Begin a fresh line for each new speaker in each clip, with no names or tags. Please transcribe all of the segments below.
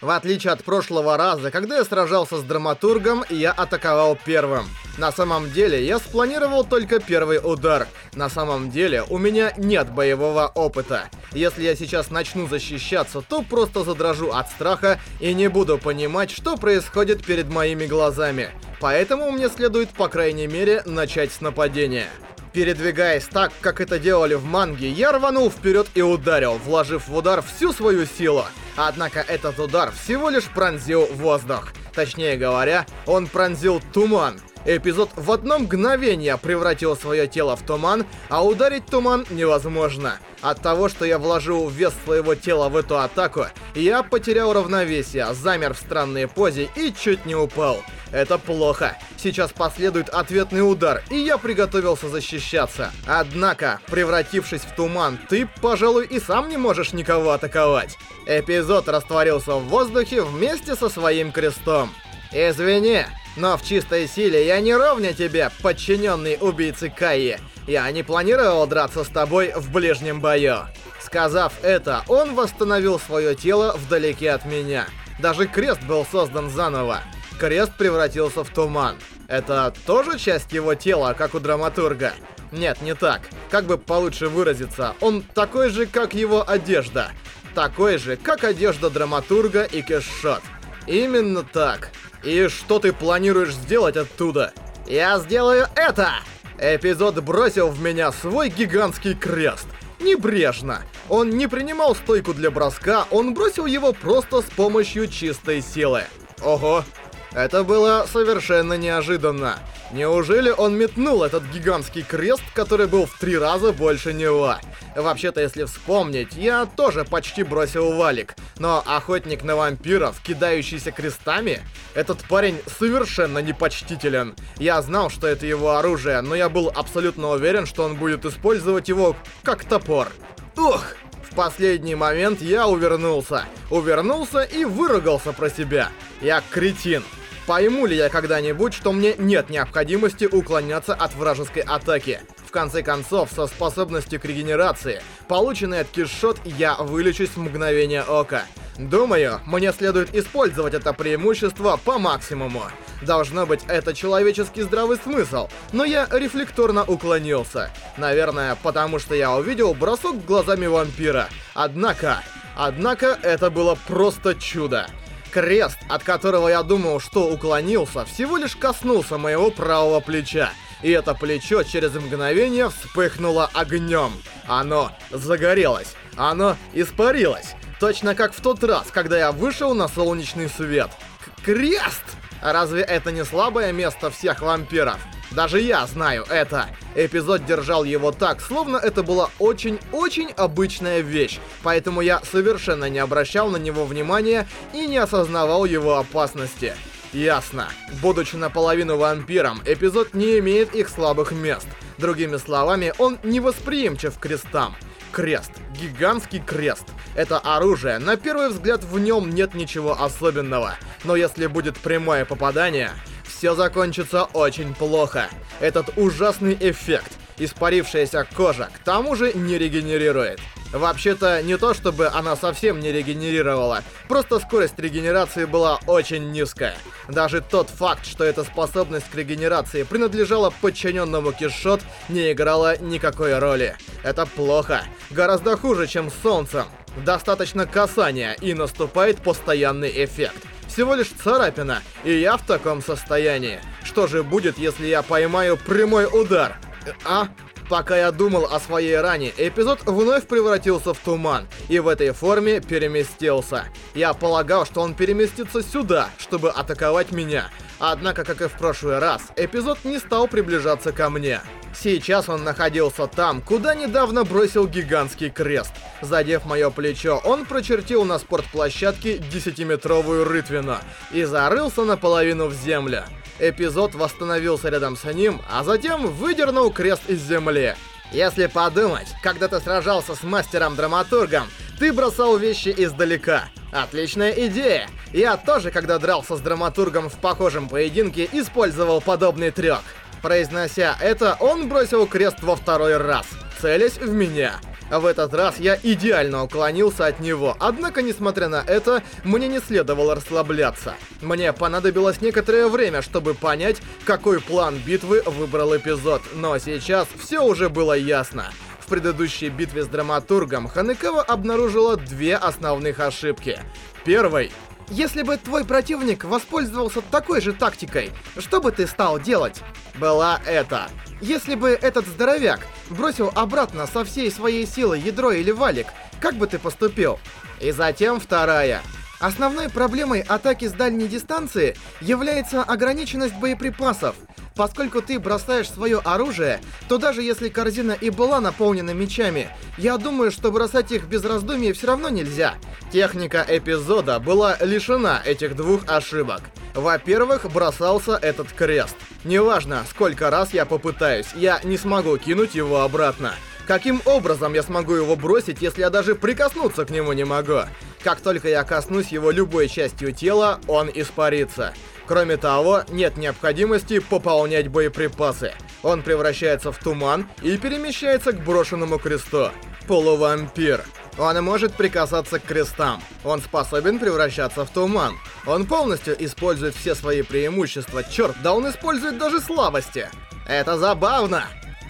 В отличие от прошлого раза, когда я сражался с драматургом, я атаковал первым. На самом деле, я спланировал только первый удар. На самом деле, у меня нет боевого опыта. Если я сейчас начну защищаться, то просто задрожу от страха и не буду понимать, что происходит перед моими глазами. Поэтому мне следует, по крайней мере, начать с нападения. Передвигаясь так, как это делали в манге, я рванул вперед и ударил, вложив в удар всю свою силу. Однако этот удар всего лишь пронзил воздух. Точнее говоря, он пронзил туман. Эпизод в одно мгновение превратил свое тело в туман, а ударить туман невозможно. От того, что я вложил вес своего тела в эту атаку, я потерял равновесие, замер в странной позе и чуть не упал. Это плохо. Сейчас последует ответный удар, и я приготовился защищаться. Однако, превратившись в туман, ты, пожалуй, и сам не можешь никого атаковать. Эпизод растворился в воздухе вместе со своим крестом. Извини, но в чистой силе я не ровня тебе, подчиненный убийце Кайи. Я не планировал драться с тобой в ближнем бою. Сказав это, он восстановил свое тело вдалеке от меня. Даже крест был создан заново. Крест превратился в туман. Это тоже часть его тела, как у драматурга? Нет, не так. Как бы получше выразиться, он такой же, как его одежда. Такой же, как одежда драматурга и кэшшот. Именно так. И что ты планируешь сделать оттуда? Я сделаю это! Эпизод бросил в меня свой гигантский крест. Небрежно. Он не принимал стойку для броска, он бросил его просто с помощью чистой силы. Ого, это было совершенно неожиданно. Неужели он метнул этот гигантский крест, который был в три раза больше него? Вообще-то, если вспомнить, я тоже почти бросил валик. Но охотник на вампиров, кидающийся крестами, этот парень совершенно непочтителен. Я знал, что это его оружие, но я был абсолютно уверен, что он будет использовать его как топор. Ух! В последний момент я увернулся. Увернулся и выругался про себя. Я кретин. Пойму ли я когда-нибудь, что мне нет необходимости уклоняться от вражеской атаки? В конце концов, со способностью к регенерации, полученной от кишот, я вылечусь в мгновение ока. Думаю, мне следует использовать это преимущество по максимуму. Должно быть, это человеческий здравый смысл, но я рефлекторно уклонился. Наверное, потому что я увидел бросок глазами вампира. Однако, однако это было просто чудо. Крест, от которого я думал, что уклонился, всего лишь коснулся моего правого плеча. И это плечо через мгновение вспыхнуло огнем. Оно загорелось. Оно испарилось. Точно как в тот раз, когда я вышел на солнечный свет. К крест! Разве это не слабое место всех вампиров? Даже я знаю это. Эпизод держал его так, словно это была очень-очень обычная вещь, поэтому я совершенно не обращал на него внимания и не осознавал его опасности. Ясно. Будучи наполовину вампиром, эпизод не имеет их слабых мест. Другими словами, он невосприимчив к крестам. Крест. Гигантский крест. Это оружие, на первый взгляд в нем нет ничего особенного. Но если будет прямое попадание, все закончится очень плохо. Этот ужасный эффект, испарившаяся кожа, к тому же не регенерирует. Вообще-то, не то чтобы она совсем не регенерировала, просто скорость регенерации была очень низкая. Даже тот факт, что эта способность к регенерации принадлежала подчиненному Кишот, не играла никакой роли. Это плохо. Гораздо хуже, чем с Солнцем. Достаточно касания, и наступает постоянный эффект всего лишь царапина, и я в таком состоянии. Что же будет, если я поймаю прямой удар? А? Пока я думал о своей ране, эпизод вновь превратился в туман, и в этой форме переместился. Я полагал, что он переместится сюда, чтобы атаковать меня. Однако, как и в прошлый раз, эпизод не стал приближаться ко мне. Сейчас он находился там, куда недавно бросил гигантский крест. Задев мое плечо, он прочертил на спортплощадке 10-метровую рытвину и зарылся наполовину в землю. Эпизод восстановился рядом с ним, а затем выдернул крест из земли. Если подумать, когда ты сражался с мастером-драматургом, ты бросал вещи издалека. Отличная идея. Я тоже, когда дрался с драматургом в похожем поединке, использовал подобный трёк. Произнося это, он бросил крест во второй раз, целясь в меня. В этот раз я идеально уклонился от него, однако, несмотря на это, мне не следовало расслабляться. Мне понадобилось некоторое время, чтобы понять, какой план битвы выбрал эпизод, но сейчас все уже было ясно. В предыдущей битве с драматургом Ханекава обнаружила две основных ошибки. Первой если бы твой противник воспользовался такой же тактикой, что бы ты стал делать? Была это. Если бы этот здоровяк бросил обратно со всей своей силы ядро или валик, как бы ты поступил? И затем вторая. Основной проблемой атаки с дальней дистанции является ограниченность боеприпасов. Поскольку ты бросаешь свое оружие, то даже если корзина и была наполнена мечами, я думаю, что бросать их без раздумий все равно нельзя. Техника эпизода была лишена этих двух ошибок. Во-первых, бросался этот крест. Неважно, сколько раз я попытаюсь, я не смогу кинуть его обратно. Каким образом я смогу его бросить, если я даже прикоснуться к нему не могу? Как только я коснусь его любой частью тела, он испарится. Кроме того, нет необходимости пополнять боеприпасы. Он превращается в туман и перемещается к брошенному кресту. Полувампир. Он может прикасаться к крестам. Он способен превращаться в туман. Он полностью использует все свои преимущества. Черт, да он использует даже слабости. Это забавно.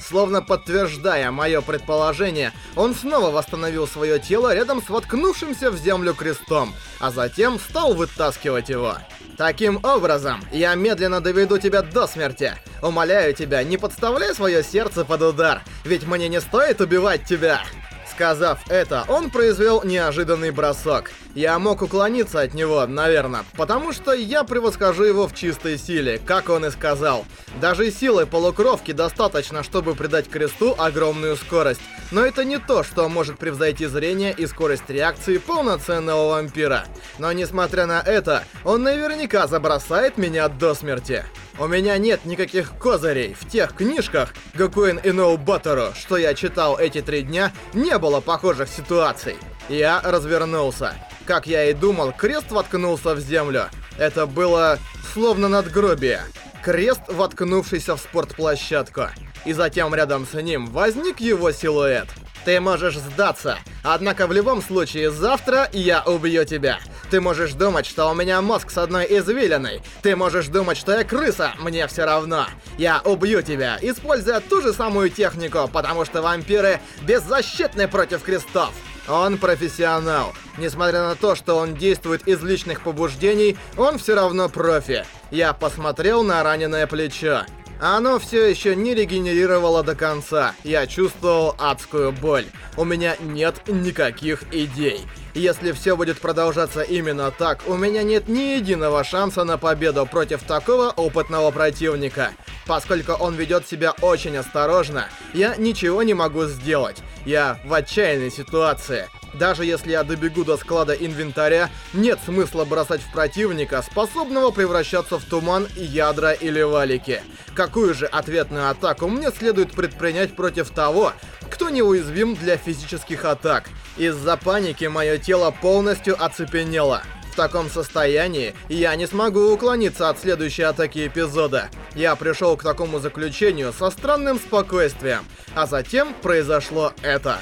Словно подтверждая мое предположение, он снова восстановил свое тело рядом с воткнувшимся в землю крестом, а затем стал вытаскивать его. Таким образом, я медленно доведу тебя до смерти. Умоляю тебя, не подставляй свое сердце под удар, ведь мне не стоит убивать тебя. Сказав это, он произвел неожиданный бросок. Я мог уклониться от него, наверное, потому что я превосхожу его в чистой силе, как он и сказал. Даже силы полукровки достаточно, чтобы придать кресту огромную скорость. Но это не то, что может превзойти зрение и скорость реакции полноценного вампира. Но несмотря на это, он наверняка забросает меня до смерти. У меня нет никаких козырей. В тех книжках Гакуин и Ноу Баттеру, что я читал эти три дня, не было похожих ситуаций. Я развернулся. Как я и думал, крест воткнулся в землю. Это было словно надгробие. Крест, воткнувшийся в спортплощадку. И затем рядом с ним возник его силуэт. Ты можешь сдаться, однако в любом случае завтра я убью тебя. Ты можешь думать, что у меня мозг с одной извилиной. Ты можешь думать, что я крыса, мне все равно. Я убью тебя, используя ту же самую технику, потому что вампиры беззащитны против крестов. Он профессионал. Несмотря на то, что он действует из личных побуждений, он все равно профи. Я посмотрел на раненое плечо. Оно все еще не регенерировало до конца. Я чувствовал адскую боль. У меня нет никаких идей. Если все будет продолжаться именно так, у меня нет ни единого шанса на победу против такого опытного противника. Поскольку он ведет себя очень осторожно, я ничего не могу сделать. Я в отчаянной ситуации. Даже если я добегу до склада инвентаря, нет смысла бросать в противника, способного превращаться в туман, ядра или валики. Какую же ответную атаку мне следует предпринять против того, кто неуязвим для физических атак? Из-за паники мое тело полностью оцепенело. В таком состоянии я не смогу уклониться от следующей атаки эпизода. Я пришел к такому заключению со странным спокойствием, а затем произошло это.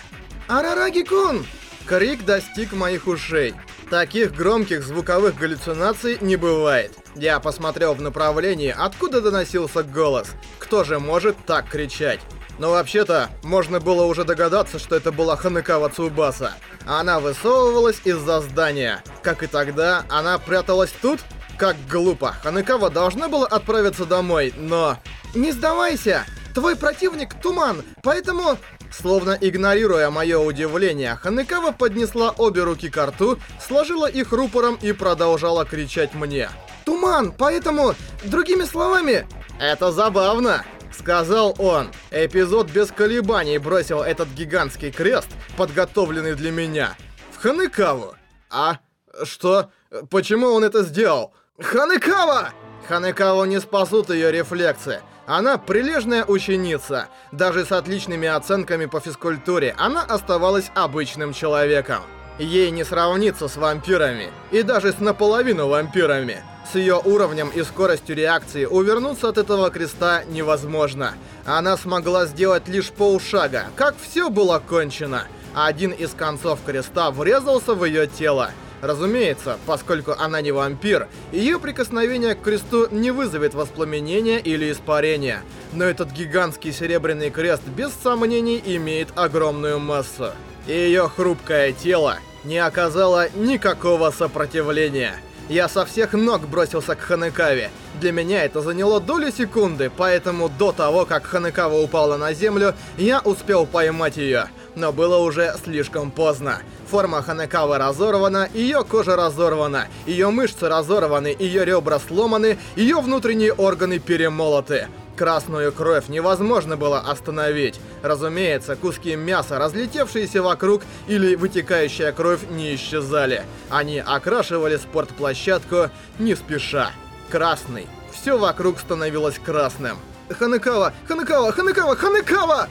«Арараги-кун!» Крик достиг моих ушей. Таких громких звуковых галлюцинаций не бывает. Я посмотрел в направлении, откуда доносился голос. Кто же может так кричать? Но вообще-то, можно было уже догадаться, что это была Ханекава Цубаса. Она высовывалась из-за здания. Как и тогда, она пряталась тут? Как глупо. Ханекава должна была отправиться домой, но... Не сдавайся! Твой противник — туман, поэтому Словно игнорируя мое удивление, Ханекава поднесла обе руки к рту, сложила их рупором и продолжала кричать мне. «Туман, поэтому, другими словами...» «Это забавно!» Сказал он. Эпизод без колебаний бросил этот гигантский крест, подготовленный для меня, в Ханекаву. А? Что? Почему он это сделал? Ханекава! Ханекаву не спасут ее рефлексы. Она прилежная ученица. Даже с отличными оценками по физкультуре она оставалась обычным человеком. Ей не сравниться с вампирами. И даже с наполовину вампирами. С ее уровнем и скоростью реакции увернуться от этого креста невозможно. Она смогла сделать лишь полшага, как все было кончено. Один из концов креста врезался в ее тело. Разумеется, поскольку она не вампир, ее прикосновение к кресту не вызовет воспламенения или испарения. Но этот гигантский серебряный крест без сомнений имеет огромную массу. И ее хрупкое тело не оказало никакого сопротивления. Я со всех ног бросился к Ханекаве. Для меня это заняло долю секунды, поэтому до того, как Ханекава упала на землю, я успел поймать ее. Но было уже слишком поздно. Форма Ханекавы разорвана, ее кожа разорвана, ее мышцы разорваны, ее ребра сломаны, ее внутренние органы перемолоты. Красную кровь невозможно было остановить. Разумеется, куски мяса, разлетевшиеся вокруг или вытекающая кровь, не исчезали. Они окрашивали спортплощадку не спеша. Красный. Все вокруг становилось красным. Ханекава! Ханекава! Ханекава! Ханекава!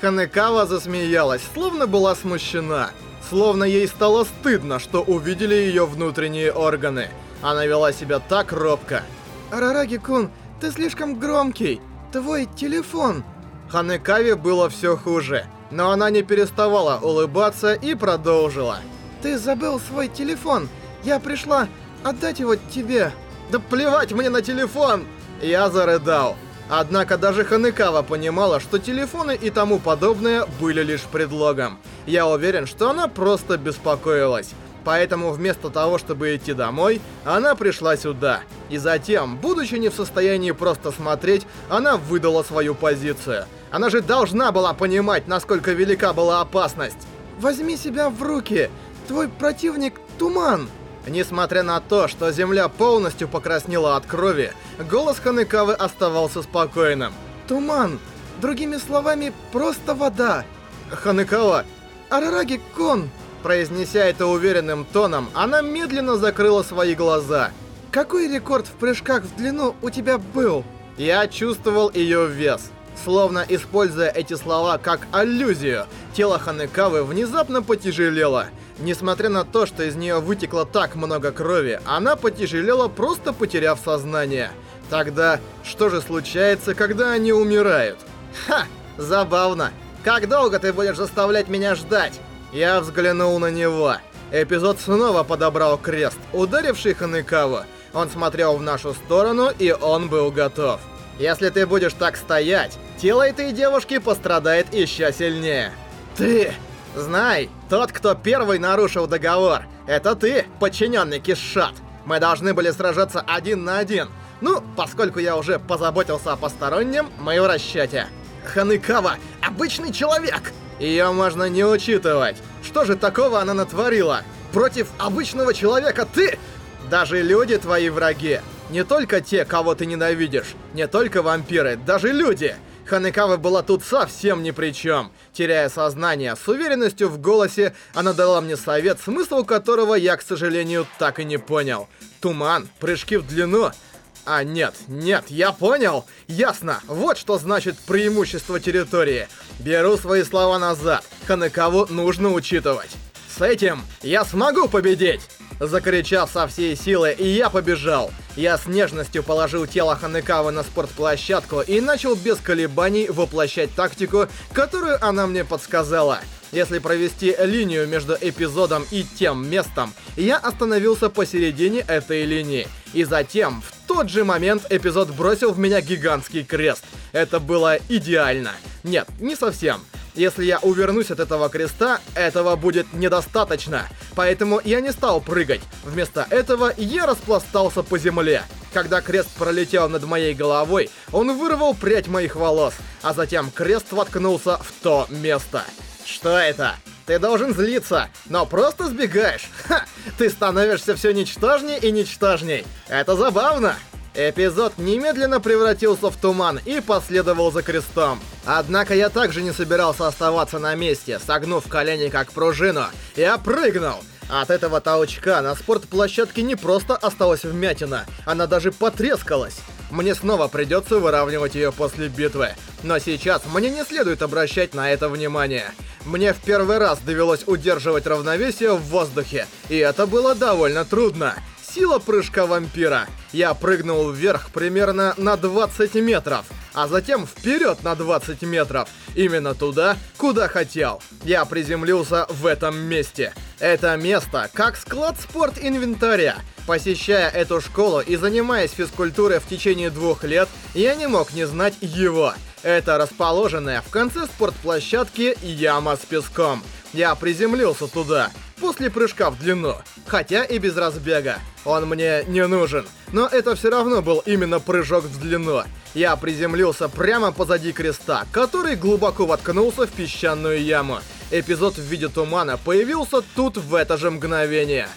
Ханекава засмеялась, словно была смущена. Словно ей стало стыдно, что увидели ее внутренние органы. Она вела себя так робко. «Арараги-кун, ты слишком громкий. Твой телефон». Ханекаве было все хуже, но она не переставала улыбаться и продолжила. «Ты забыл свой телефон. Я пришла отдать его тебе». «Да плевать мне на телефон!» Я зарыдал. Однако даже Ханекава понимала, что телефоны и тому подобное были лишь предлогом. Я уверен, что она просто беспокоилась. Поэтому вместо того, чтобы идти домой, она пришла сюда. И затем, будучи не в состоянии просто смотреть, она выдала свою позицию. Она же должна была понимать, насколько велика была опасность. «Возьми себя в руки! Твой противник — туман!» Несмотря на то, что земля полностью покраснела от крови, голос Ханекавы оставался спокойным. «Туман! Другими словами, просто вода!» «Ханекава!» «Арараги-кон!» Произнеся это уверенным тоном, она медленно закрыла свои глаза. «Какой рекорд в прыжках в длину у тебя был?» Я чувствовал ее вес. Словно используя эти слова как аллюзию, тело Ханекавы внезапно потяжелело. Несмотря на то, что из нее вытекло так много крови, она потяжелела, просто потеряв сознание. Тогда что же случается, когда они умирают? Ха! Забавно. Как долго ты будешь заставлять меня ждать? Я взглянул на него. Эпизод снова подобрал крест, ударивший Ханекаву. Он смотрел в нашу сторону, и он был готов. Если ты будешь так стоять, тело этой девушки пострадает еще сильнее. Ты! Знай, тот, кто первый нарушил договор, это ты, подчиненный Кишат. Мы должны были сражаться один на один. Ну, поскольку я уже позаботился о постороннем, мы в расчете. Ханыкава — обычный человек! Ее можно не учитывать. Что же такого она натворила? Против обычного человека ты... Даже люди твои враги. Не только те, кого ты ненавидишь. Не только вампиры, даже люди. Ханекава была тут совсем ни при чем. Теряя сознание, с уверенностью в голосе, она дала мне совет, смысл которого я, к сожалению, так и не понял. Туман, прыжки в длину... А, нет, нет, я понял. Ясно. Вот что значит преимущество территории. Беру свои слова назад. Ханекаву нужно учитывать. С этим я смогу победить! Закричав со всей силы, и я побежал. Я с нежностью положил тело Ханекавы на спортплощадку и начал без колебаний воплощать тактику, которую она мне подсказала. Если провести линию между эпизодом и тем местом, я остановился посередине этой линии. И затем, в тот же момент, эпизод бросил в меня гигантский крест. Это было идеально. Нет, не совсем. Если я увернусь от этого креста, этого будет недостаточно. Поэтому я не стал прыгать. Вместо этого я распластался по земле. Когда крест пролетел над моей головой, он вырвал прядь моих волос, а затем крест воткнулся в то место. Что это? Ты должен злиться, но просто сбегаешь. Ха! Ты становишься все ничтожней и ничтожней. Это забавно. Эпизод немедленно превратился в туман и последовал за крестом. Однако я также не собирался оставаться на месте, согнув колени как пружину. Я прыгнул! От этого толчка на спортплощадке не просто осталась вмятина, она даже потрескалась. Мне снова придется выравнивать ее после битвы. Но сейчас мне не следует обращать на это внимание. Мне в первый раз довелось удерживать равновесие в воздухе, и это было довольно трудно. Сила прыжка вампира. Я прыгнул вверх примерно на 20 метров, а затем вперед на 20 метров. Именно туда, куда хотел. Я приземлился в этом месте. Это место как склад спорт-инвентаря. Посещая эту школу и занимаясь физкультурой в течение двух лет, я не мог не знать его. Это расположенная в конце спортплощадки яма с песком. Я приземлился туда, после прыжка в длину, хотя и без разбега. Он мне не нужен, но это все равно был именно прыжок в длину. Я приземлился прямо позади креста, который глубоко воткнулся в песчаную яму. Эпизод в виде тумана появился тут в это же мгновение.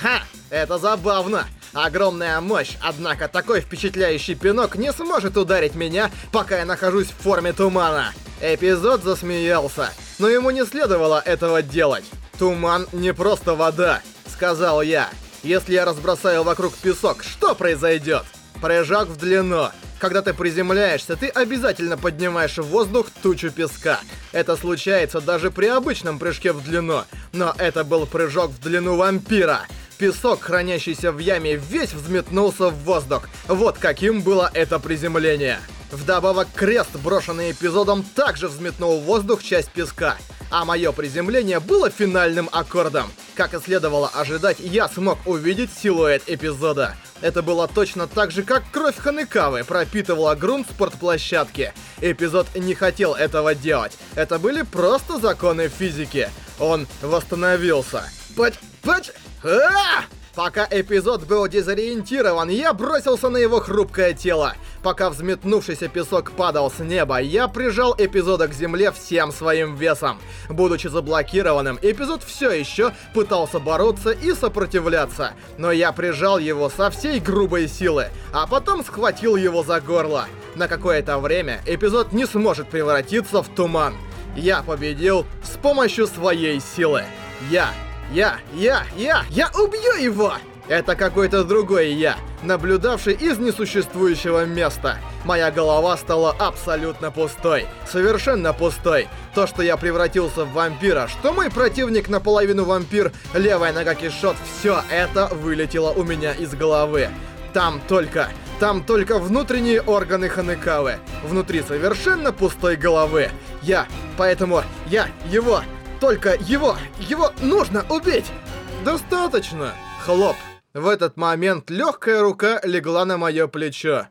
Ха! Это забавно! Огромная мощь, однако такой впечатляющий пинок не сможет ударить меня, пока я нахожусь в форме тумана. Эпизод засмеялся, но ему не следовало этого делать. Туман не просто вода, сказал я. Если я разбросаю вокруг песок, что произойдет? Прыжок в длину. Когда ты приземляешься, ты обязательно поднимаешь в воздух тучу песка. Это случается даже при обычном прыжке в длину. Но это был прыжок в длину вампира. Песок, хранящийся в яме, весь взметнулся в воздух. Вот каким было это приземление. Вдобавок, крест, брошенный эпизодом, также взметнул в воздух часть песка. А мое приземление было финальным аккордом. Как и следовало ожидать, я смог увидеть силуэт эпизода. Это было точно так же, как кровь Ханекавы пропитывала грунт спортплощадки. Эпизод не хотел этого делать. Это были просто законы физики. Он восстановился. Пать... Пать... Пока эпизод был дезориентирован, я бросился на его хрупкое тело. Пока взметнувшийся песок падал с неба, я прижал эпизода к земле всем своим весом. Будучи заблокированным, эпизод все еще пытался бороться и сопротивляться. Но я прижал его со всей грубой силы, а потом схватил его за горло. На какое-то время эпизод не сможет превратиться в туман. Я победил с помощью своей силы. Я я, я, я, я убью его! Это какой-то другой я, наблюдавший из несуществующего места. Моя голова стала абсолютно пустой. Совершенно пустой. То, что я превратился в вампира, что мой противник наполовину вампир, левая нога кишот, все это вылетело у меня из головы. Там только... Там только внутренние органы Ханекавы. Внутри совершенно пустой головы. Я... Поэтому я его только его, его нужно убить! Достаточно! Хлоп! В этот момент легкая рука легла на мое плечо.